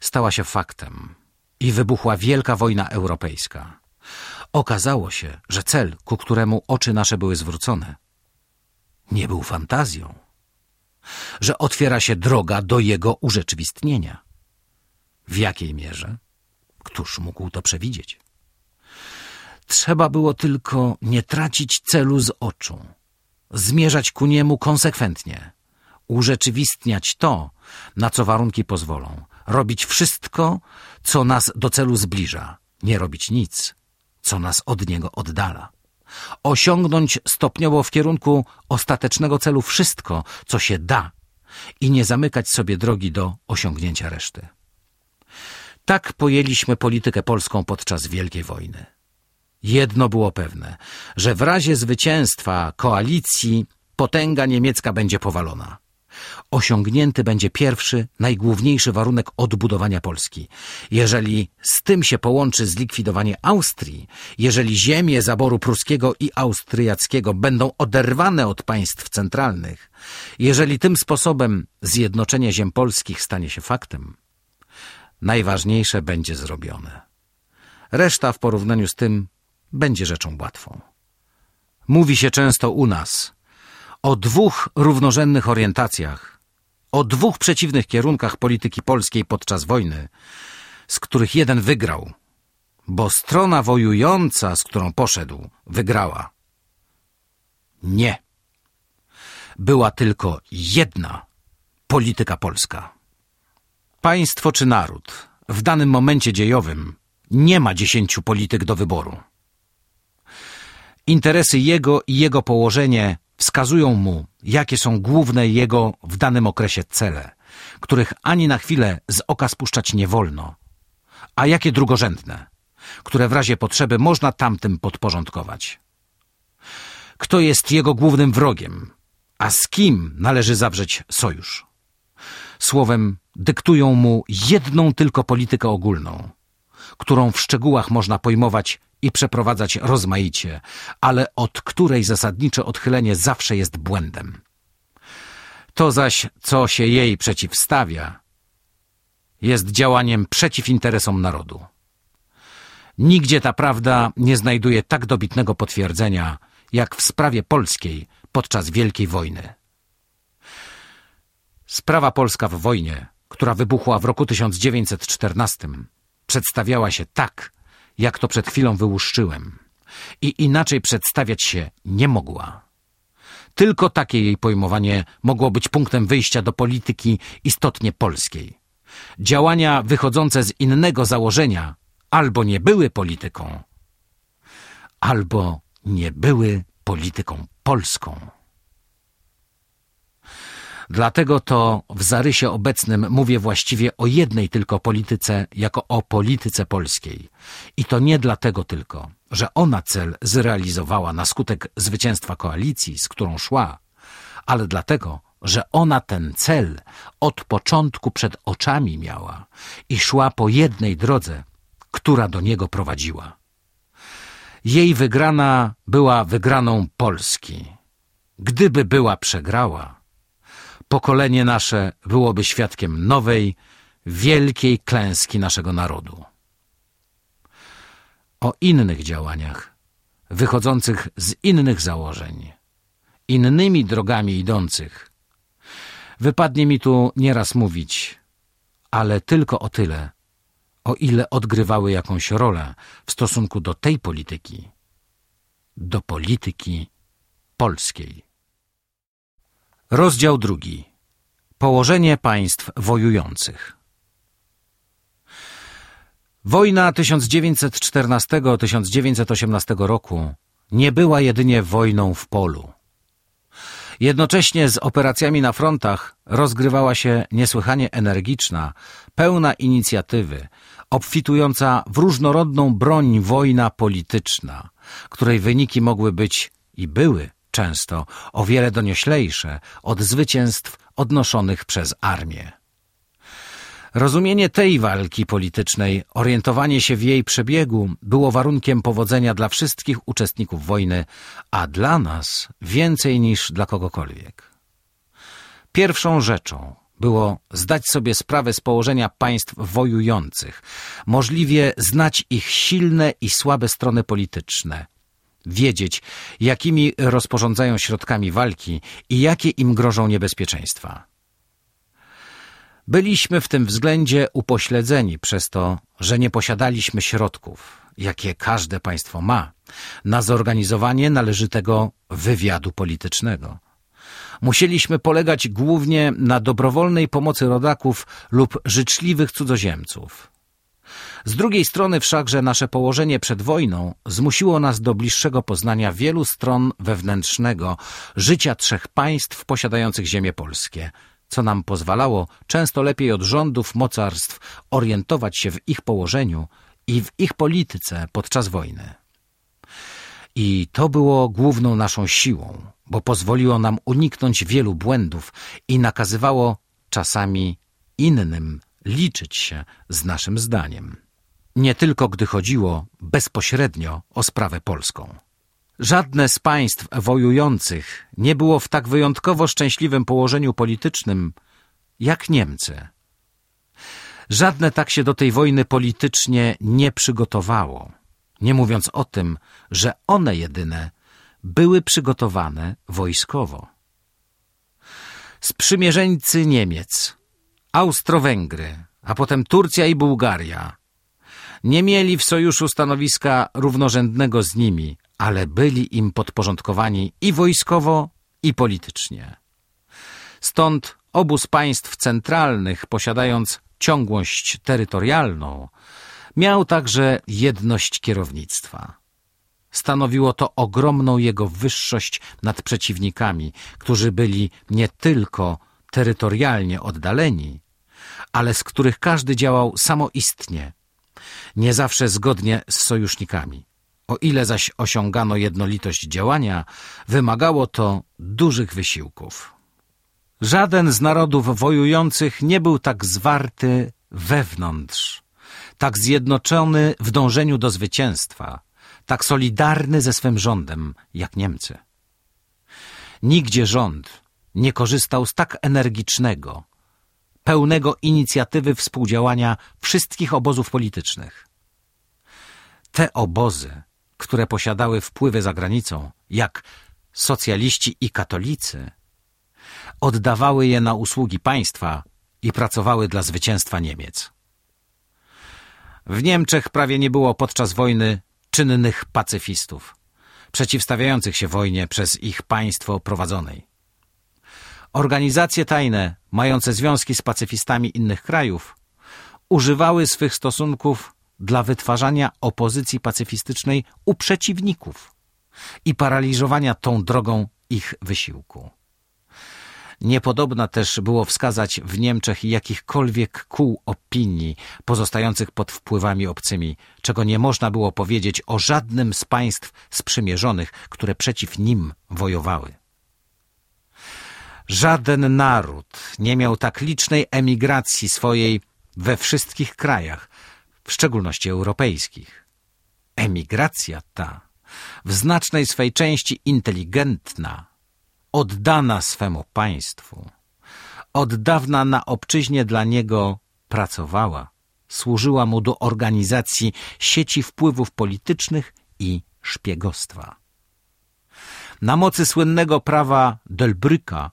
stała się faktem i wybuchła wielka wojna europejska. Okazało się, że cel, ku któremu oczy nasze były zwrócone, nie był fantazją, że otwiera się droga do jego urzeczywistnienia. W jakiej mierze? Któż mógł to przewidzieć? Trzeba było tylko nie tracić celu z oczu, zmierzać ku niemu konsekwentnie, urzeczywistniać to, na co warunki pozwolą, robić wszystko, co nas do celu zbliża, nie robić nic, co nas od niego oddala. Osiągnąć stopniowo w kierunku ostatecznego celu wszystko, co się da i nie zamykać sobie drogi do osiągnięcia reszty. Tak pojęliśmy politykę polską podczas Wielkiej Wojny. Jedno było pewne, że w razie zwycięstwa koalicji potęga niemiecka będzie powalona. Osiągnięty będzie pierwszy, najgłówniejszy warunek odbudowania Polski. Jeżeli z tym się połączy zlikwidowanie Austrii, jeżeli ziemie zaboru pruskiego i austriackiego będą oderwane od państw centralnych, jeżeli tym sposobem zjednoczenie ziem polskich stanie się faktem, najważniejsze będzie zrobione. Reszta w porównaniu z tym będzie rzeczą łatwą. Mówi się często u nas o dwóch równorzędnych orientacjach, o dwóch przeciwnych kierunkach polityki polskiej podczas wojny, z których jeden wygrał, bo strona wojująca, z którą poszedł, wygrała. Nie. Była tylko jedna polityka polska. Państwo czy naród w danym momencie dziejowym nie ma dziesięciu polityk do wyboru. Interesy jego i jego położenie wskazują mu, jakie są główne jego w danym okresie cele, których ani na chwilę z oka spuszczać nie wolno, a jakie drugorzędne, które w razie potrzeby można tamtym podporządkować. Kto jest jego głównym wrogiem, a z kim należy zawrzeć sojusz? Słowem, dyktują mu jedną tylko politykę ogólną, którą w szczegółach można pojmować i przeprowadzać rozmaicie, ale od której zasadnicze odchylenie zawsze jest błędem. To zaś, co się jej przeciwstawia, jest działaniem przeciw interesom narodu. Nigdzie ta prawda nie znajduje tak dobitnego potwierdzenia, jak w sprawie polskiej podczas Wielkiej Wojny. Sprawa polska w wojnie, która wybuchła w roku 1914, przedstawiała się tak, jak to przed chwilą wyłuszczyłem. I inaczej przedstawiać się nie mogła. Tylko takie jej pojmowanie mogło być punktem wyjścia do polityki istotnie polskiej. Działania wychodzące z innego założenia albo nie były polityką, albo nie były polityką polską. Dlatego to w zarysie obecnym mówię właściwie o jednej tylko polityce jako o polityce polskiej. I to nie dlatego tylko, że ona cel zrealizowała na skutek zwycięstwa koalicji, z którą szła, ale dlatego, że ona ten cel od początku przed oczami miała i szła po jednej drodze, która do niego prowadziła. Jej wygrana była wygraną Polski. Gdyby była przegrała, pokolenie nasze byłoby świadkiem nowej, wielkiej klęski naszego narodu. O innych działaniach, wychodzących z innych założeń, innymi drogami idących, wypadnie mi tu nieraz mówić, ale tylko o tyle, o ile odgrywały jakąś rolę w stosunku do tej polityki, do polityki polskiej. Rozdział drugi. Położenie państw wojujących. Wojna 1914-1918 roku nie była jedynie wojną w polu. Jednocześnie z operacjami na frontach rozgrywała się niesłychanie energiczna, pełna inicjatywy obfitująca w różnorodną broń wojna polityczna, której wyniki mogły być i były często o wiele donioślejsze od zwycięstw odnoszonych przez armię. Rozumienie tej walki politycznej, orientowanie się w jej przebiegu było warunkiem powodzenia dla wszystkich uczestników wojny, a dla nas więcej niż dla kogokolwiek. Pierwszą rzeczą było zdać sobie sprawę z położenia państw wojujących, możliwie znać ich silne i słabe strony polityczne, wiedzieć, jakimi rozporządzają środkami walki i jakie im grożą niebezpieczeństwa. Byliśmy w tym względzie upośledzeni przez to, że nie posiadaliśmy środków, jakie każde państwo ma, na zorganizowanie należytego wywiadu politycznego. Musieliśmy polegać głównie na dobrowolnej pomocy rodaków lub życzliwych cudzoziemców. Z drugiej strony wszakże nasze położenie przed wojną zmusiło nas do bliższego poznania wielu stron wewnętrznego życia trzech państw posiadających ziemię polskie – co nam pozwalało często lepiej od rządów mocarstw orientować się w ich położeniu i w ich polityce podczas wojny. I to było główną naszą siłą, bo pozwoliło nam uniknąć wielu błędów i nakazywało czasami innym liczyć się z naszym zdaniem. Nie tylko gdy chodziło bezpośrednio o sprawę polską. Żadne z państw wojujących nie było w tak wyjątkowo szczęśliwym położeniu politycznym jak Niemcy. Żadne tak się do tej wojny politycznie nie przygotowało, nie mówiąc o tym, że one jedyne były przygotowane wojskowo. Sprzymierzeńcy Niemiec, Austro-Węgry, a potem Turcja i Bułgaria nie mieli w sojuszu stanowiska równorzędnego z nimi, ale byli im podporządkowani i wojskowo, i politycznie. Stąd obóz państw centralnych, posiadając ciągłość terytorialną, miał także jedność kierownictwa. Stanowiło to ogromną jego wyższość nad przeciwnikami, którzy byli nie tylko terytorialnie oddaleni, ale z których każdy działał samoistnie, nie zawsze zgodnie z sojusznikami. O ile zaś osiągano jednolitość działania, wymagało to dużych wysiłków. Żaden z narodów wojujących nie był tak zwarty wewnątrz, tak zjednoczony w dążeniu do zwycięstwa, tak solidarny ze swym rządem jak Niemcy. Nigdzie rząd nie korzystał z tak energicznego, pełnego inicjatywy współdziałania wszystkich obozów politycznych. Te obozy które posiadały wpływy za granicą, jak socjaliści i katolicy, oddawały je na usługi państwa i pracowały dla zwycięstwa Niemiec. W Niemczech prawie nie było podczas wojny czynnych pacyfistów, przeciwstawiających się wojnie przez ich państwo prowadzonej. Organizacje tajne, mające związki z pacyfistami innych krajów, używały swych stosunków dla wytwarzania opozycji pacyfistycznej u przeciwników i paraliżowania tą drogą ich wysiłku. Niepodobna też było wskazać w Niemczech jakichkolwiek kół opinii pozostających pod wpływami obcymi, czego nie można było powiedzieć o żadnym z państw sprzymierzonych, które przeciw nim wojowały. Żaden naród nie miał tak licznej emigracji swojej we wszystkich krajach, w szczególności europejskich. Emigracja ta, w znacznej swej części inteligentna, oddana swemu państwu, od dawna na obczyźnie dla niego pracowała, służyła mu do organizacji sieci wpływów politycznych i szpiegostwa. Na mocy słynnego prawa Delbrücka,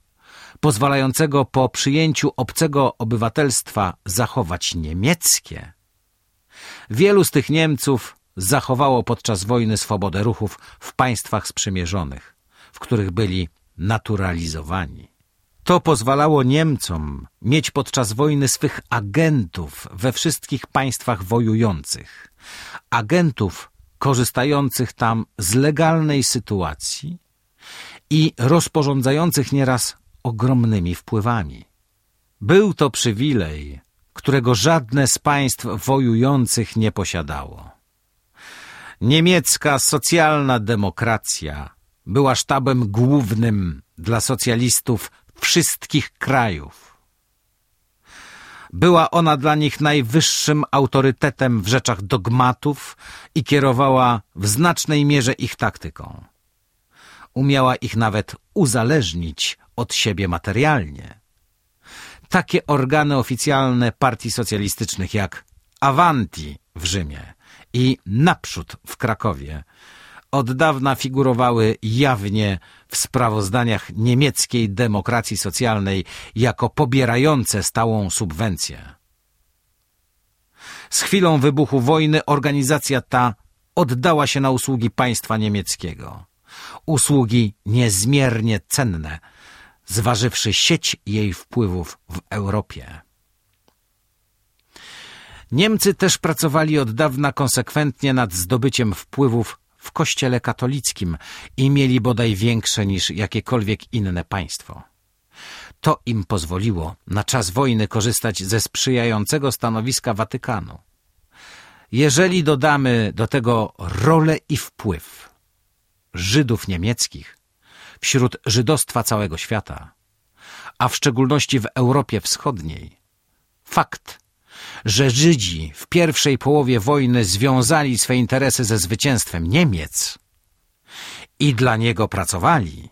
pozwalającego po przyjęciu obcego obywatelstwa zachować niemieckie, Wielu z tych Niemców zachowało podczas wojny swobodę ruchów w państwach sprzymierzonych, w których byli naturalizowani. To pozwalało Niemcom mieć podczas wojny swych agentów we wszystkich państwach wojujących, agentów korzystających tam z legalnej sytuacji i rozporządzających nieraz ogromnymi wpływami. Był to przywilej, którego żadne z państw wojujących nie posiadało. Niemiecka socjalna demokracja była sztabem głównym dla socjalistów wszystkich krajów. Była ona dla nich najwyższym autorytetem w rzeczach dogmatów i kierowała w znacznej mierze ich taktyką. Umiała ich nawet uzależnić od siebie materialnie. Takie organy oficjalne partii socjalistycznych jak Avanti w Rzymie i Naprzód w Krakowie od dawna figurowały jawnie w sprawozdaniach niemieckiej demokracji socjalnej jako pobierające stałą subwencję. Z chwilą wybuchu wojny organizacja ta oddała się na usługi państwa niemieckiego. Usługi niezmiernie cenne, zważywszy sieć jej wpływów w Europie. Niemcy też pracowali od dawna konsekwentnie nad zdobyciem wpływów w kościele katolickim i mieli bodaj większe niż jakiekolwiek inne państwo. To im pozwoliło na czas wojny korzystać ze sprzyjającego stanowiska Watykanu. Jeżeli dodamy do tego rolę i wpływ Żydów niemieckich wśród żydostwa całego świata, a w szczególności w Europie Wschodniej, fakt, że Żydzi w pierwszej połowie wojny związali swe interesy ze zwycięstwem Niemiec i dla niego pracowali,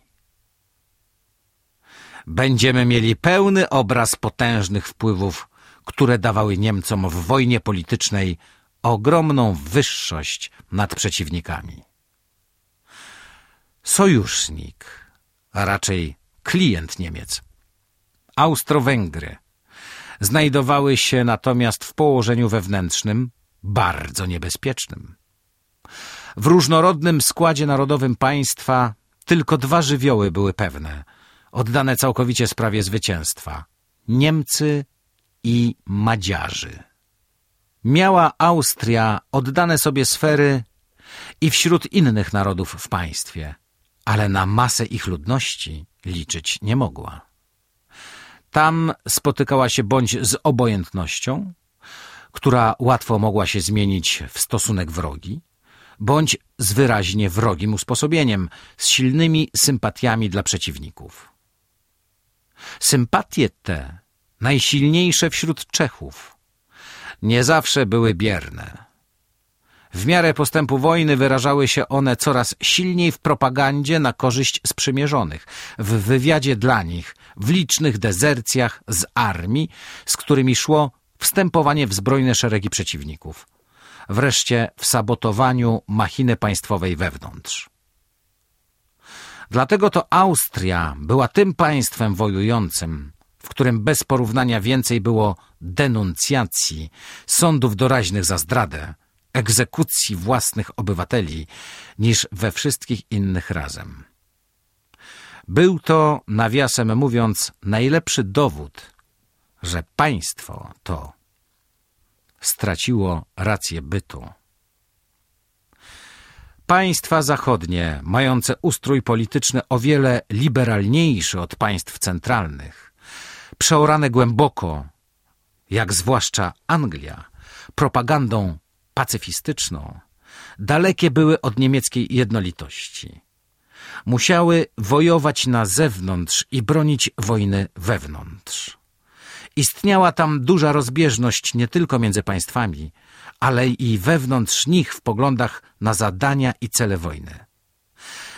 będziemy mieli pełny obraz potężnych wpływów, które dawały Niemcom w wojnie politycznej ogromną wyższość nad przeciwnikami. Sojusznik, a raczej klient Niemiec, Austro-Węgry, znajdowały się natomiast w położeniu wewnętrznym bardzo niebezpiecznym. W różnorodnym składzie narodowym państwa tylko dwa żywioły były pewne, oddane całkowicie sprawie zwycięstwa – Niemcy i Madziarzy. Miała Austria oddane sobie sfery i wśród innych narodów w państwie, ale na masę ich ludności liczyć nie mogła. Tam spotykała się bądź z obojętnością, która łatwo mogła się zmienić w stosunek wrogi, bądź z wyraźnie wrogim usposobieniem, z silnymi sympatiami dla przeciwników. Sympatie te, najsilniejsze wśród Czechów, nie zawsze były bierne. W miarę postępu wojny wyrażały się one coraz silniej w propagandzie na korzyść sprzymierzonych, w wywiadzie dla nich, w licznych dezercjach z armii, z którymi szło wstępowanie w zbrojne szeregi przeciwników. Wreszcie w sabotowaniu machiny państwowej wewnątrz. Dlatego to Austria była tym państwem wojującym, w którym bez porównania więcej było denuncjacji, sądów doraźnych za zdradę, egzekucji własnych obywateli niż we wszystkich innych razem. Był to, nawiasem mówiąc, najlepszy dowód, że państwo to straciło rację bytu. Państwa zachodnie, mające ustrój polityczny o wiele liberalniejszy od państw centralnych, przeorane głęboko, jak zwłaszcza Anglia, propagandą pacyfistyczną, dalekie były od niemieckiej jednolitości. Musiały wojować na zewnątrz i bronić wojny wewnątrz. Istniała tam duża rozbieżność nie tylko między państwami, ale i wewnątrz nich w poglądach na zadania i cele wojny.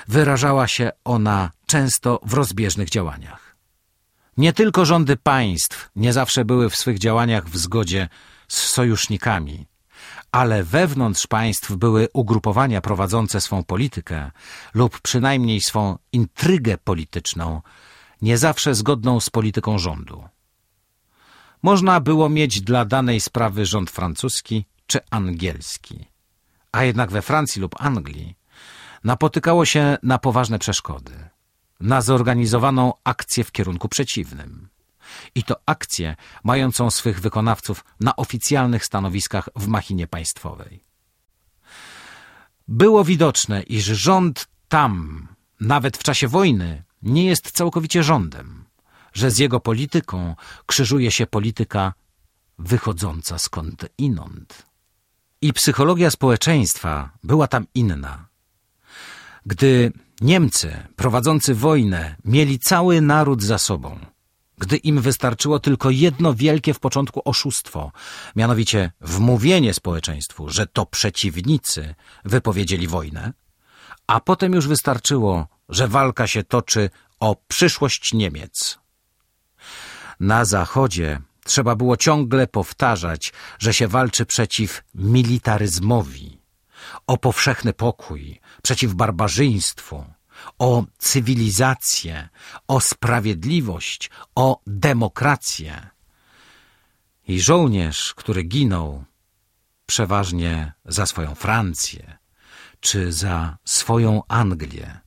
Wyrażała się ona często w rozbieżnych działaniach. Nie tylko rządy państw nie zawsze były w swych działaniach w zgodzie z sojusznikami, ale wewnątrz państw były ugrupowania prowadzące swą politykę lub przynajmniej swą intrygę polityczną, nie zawsze zgodną z polityką rządu. Można było mieć dla danej sprawy rząd francuski czy angielski, a jednak we Francji lub Anglii napotykało się na poważne przeszkody, na zorganizowaną akcję w kierunku przeciwnym i to akcję mającą swych wykonawców na oficjalnych stanowiskach w machinie państwowej. Było widoczne, iż rząd tam, nawet w czasie wojny, nie jest całkowicie rządem, że z jego polityką krzyżuje się polityka wychodząca skąd inąd. I psychologia społeczeństwa była tam inna. Gdy Niemcy, prowadzący wojnę, mieli cały naród za sobą, gdy im wystarczyło tylko jedno wielkie w początku oszustwo, mianowicie wmówienie społeczeństwu, że to przeciwnicy wypowiedzieli wojnę, a potem już wystarczyło, że walka się toczy o przyszłość Niemiec. Na Zachodzie trzeba było ciągle powtarzać, że się walczy przeciw militaryzmowi, o powszechny pokój, przeciw barbarzyństwu, o cywilizację, o sprawiedliwość, o demokrację. I żołnierz, który ginął przeważnie za swoją Francję czy za swoją Anglię,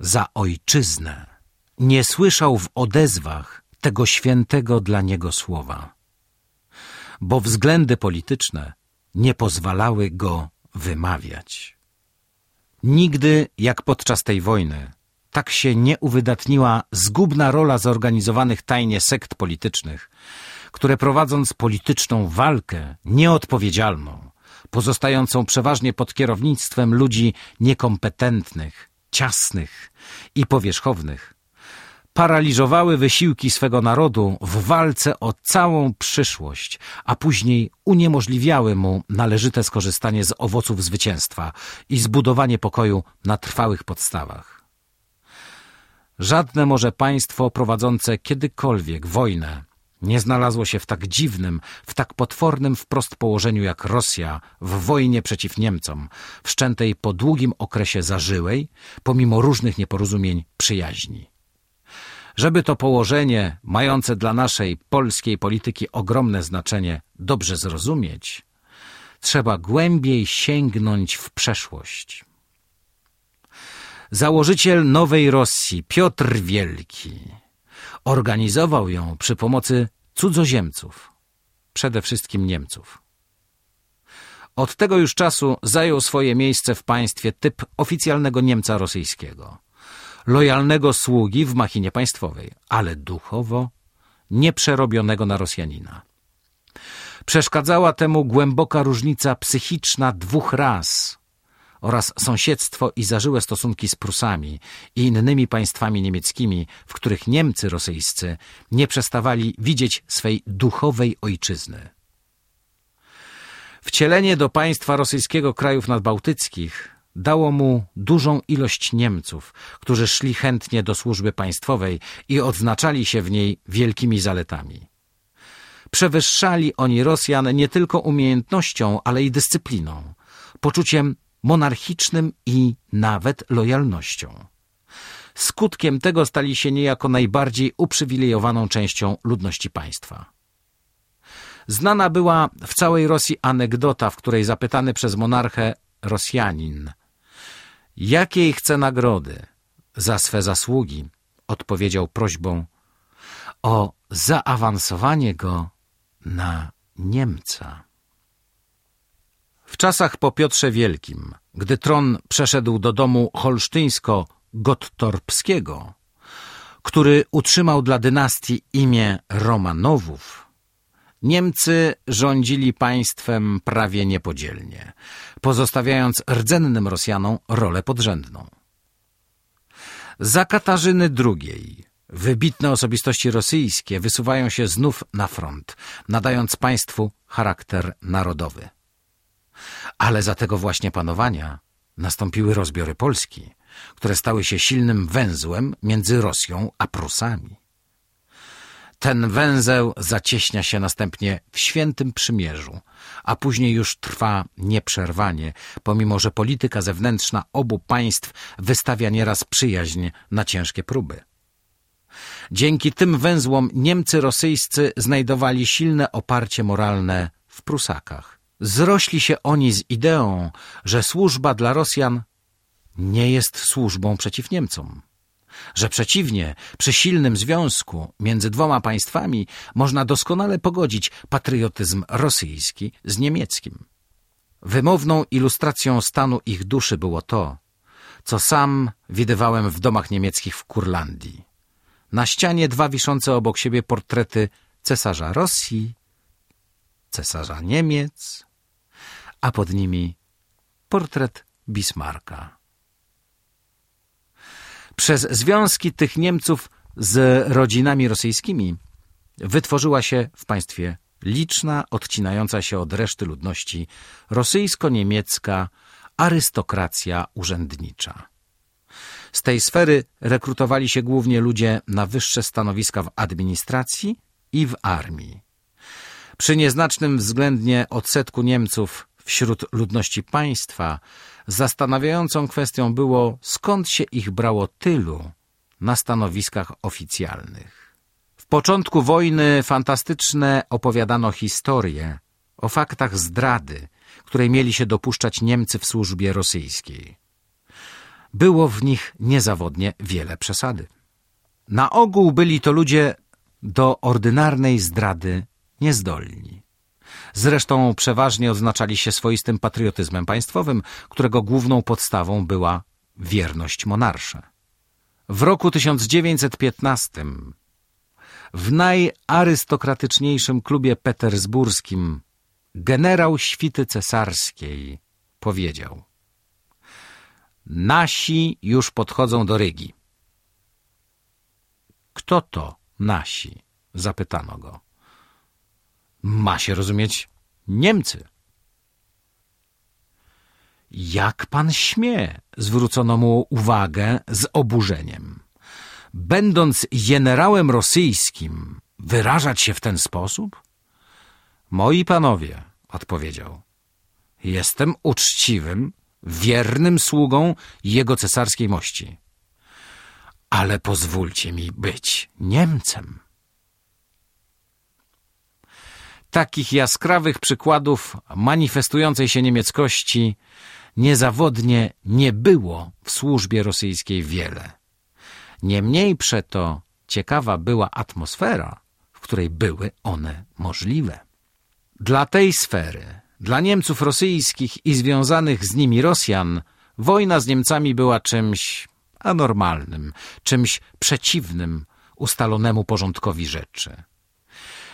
za ojczyznę, nie słyszał w odezwach tego świętego dla niego słowa, bo względy polityczne nie pozwalały go wymawiać. Nigdy, jak podczas tej wojny, tak się nie uwydatniła zgubna rola zorganizowanych tajnie sekt politycznych, które prowadząc polityczną walkę nieodpowiedzialną, pozostającą przeważnie pod kierownictwem ludzi niekompetentnych, ciasnych i powierzchownych, paraliżowały wysiłki swego narodu w walce o całą przyszłość, a później uniemożliwiały mu należyte skorzystanie z owoców zwycięstwa i zbudowanie pokoju na trwałych podstawach. Żadne może państwo prowadzące kiedykolwiek wojnę nie znalazło się w tak dziwnym, w tak potwornym wprost położeniu jak Rosja w wojnie przeciw Niemcom, wszczętej po długim okresie zażyłej, pomimo różnych nieporozumień przyjaźni. Żeby to położenie, mające dla naszej polskiej polityki ogromne znaczenie, dobrze zrozumieć, trzeba głębiej sięgnąć w przeszłość. Założyciel Nowej Rosji, Piotr Wielki, organizował ją przy pomocy cudzoziemców, przede wszystkim Niemców. Od tego już czasu zajął swoje miejsce w państwie typ oficjalnego Niemca rosyjskiego – lojalnego sługi w machinie państwowej, ale duchowo nieprzerobionego na Rosjanina. Przeszkadzała temu głęboka różnica psychiczna dwóch ras oraz sąsiedztwo i zażyłe stosunki z Prusami i innymi państwami niemieckimi, w których Niemcy rosyjscy nie przestawali widzieć swej duchowej ojczyzny. Wcielenie do państwa rosyjskiego krajów nadbałtyckich dało mu dużą ilość Niemców, którzy szli chętnie do służby państwowej i odznaczali się w niej wielkimi zaletami. Przewyższali oni Rosjan nie tylko umiejętnością, ale i dyscypliną, poczuciem monarchicznym i nawet lojalnością. Skutkiem tego stali się niejako najbardziej uprzywilejowaną częścią ludności państwa. Znana była w całej Rosji anegdota, w której zapytany przez monarchę Rosjanin Jakiej chce nagrody za swe zasługi? Odpowiedział prośbą o zaawansowanie go na Niemca. W czasach po Piotrze Wielkim, gdy tron przeszedł do domu holsztyńsko-gottorpskiego, który utrzymał dla dynastii imię Romanowów, Niemcy rządzili państwem prawie niepodzielnie, pozostawiając rdzennym Rosjanom rolę podrzędną. Za Katarzyny II wybitne osobistości rosyjskie wysuwają się znów na front, nadając państwu charakter narodowy. Ale za tego właśnie panowania nastąpiły rozbiory Polski, które stały się silnym węzłem między Rosją a Prusami. Ten węzeł zacieśnia się następnie w świętym przymierzu, a później już trwa nieprzerwanie, pomimo że polityka zewnętrzna obu państw wystawia nieraz przyjaźń na ciężkie próby. Dzięki tym węzłom Niemcy rosyjscy znajdowali silne oparcie moralne w Prusakach. Zrośli się oni z ideą, że służba dla Rosjan nie jest służbą przeciw Niemcom że przeciwnie, przy silnym związku między dwoma państwami można doskonale pogodzić patriotyzm rosyjski z niemieckim. Wymowną ilustracją stanu ich duszy było to, co sam widywałem w domach niemieckich w Kurlandii. Na ścianie dwa wiszące obok siebie portrety cesarza Rosji cesarza Niemiec, a pod nimi portret Bismarcka. Przez związki tych Niemców z rodzinami rosyjskimi wytworzyła się w państwie liczna, odcinająca się od reszty ludności rosyjsko-niemiecka arystokracja urzędnicza. Z tej sfery rekrutowali się głównie ludzie na wyższe stanowiska w administracji i w armii. Przy nieznacznym względnie odsetku Niemców wśród ludności państwa zastanawiającą kwestią było, skąd się ich brało tylu na stanowiskach oficjalnych. W początku wojny fantastyczne opowiadano historie o faktach zdrady, której mieli się dopuszczać Niemcy w służbie rosyjskiej. Było w nich niezawodnie wiele przesady. Na ogół byli to ludzie do ordynarnej zdrady niezdolni. Zresztą przeważnie odznaczali się swoistym patriotyzmem państwowym, którego główną podstawą była wierność monarsze. W roku 1915 w najarystokratyczniejszym klubie petersburskim generał świty cesarskiej powiedział Nasi już podchodzą do Rygi. Kto to nasi? Zapytano go. Ma się rozumieć Niemcy. Jak pan śmie? Zwrócono mu uwagę z oburzeniem. Będąc generałem rosyjskim, wyrażać się w ten sposób? Moi panowie, odpowiedział, jestem uczciwym, wiernym sługą jego cesarskiej mości. Ale pozwólcie mi być Niemcem. Takich jaskrawych przykładów manifestującej się niemieckości niezawodnie nie było w służbie rosyjskiej wiele. Niemniej przeto ciekawa była atmosfera, w której były one możliwe. Dla tej sfery, dla Niemców rosyjskich i związanych z nimi Rosjan, wojna z Niemcami była czymś anormalnym, czymś przeciwnym ustalonemu porządkowi rzeczy.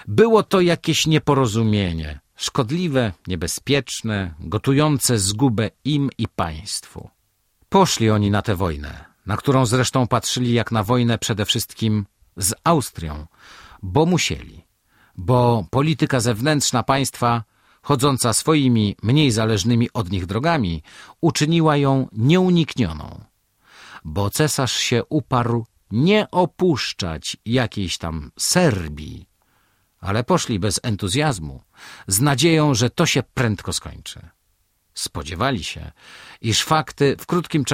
Było to jakieś nieporozumienie, szkodliwe, niebezpieczne, gotujące zgubę im i państwu. Poszli oni na tę wojnę, na którą zresztą patrzyli jak na wojnę przede wszystkim z Austrią, bo musieli, bo polityka zewnętrzna państwa, chodząca swoimi mniej zależnymi od nich drogami, uczyniła ją nieuniknioną, bo cesarz się uparł nie opuszczać jakiejś tam Serbii, ale poszli bez entuzjazmu, z nadzieją, że to się prędko skończy. Spodziewali się, iż fakty w krótkim czasie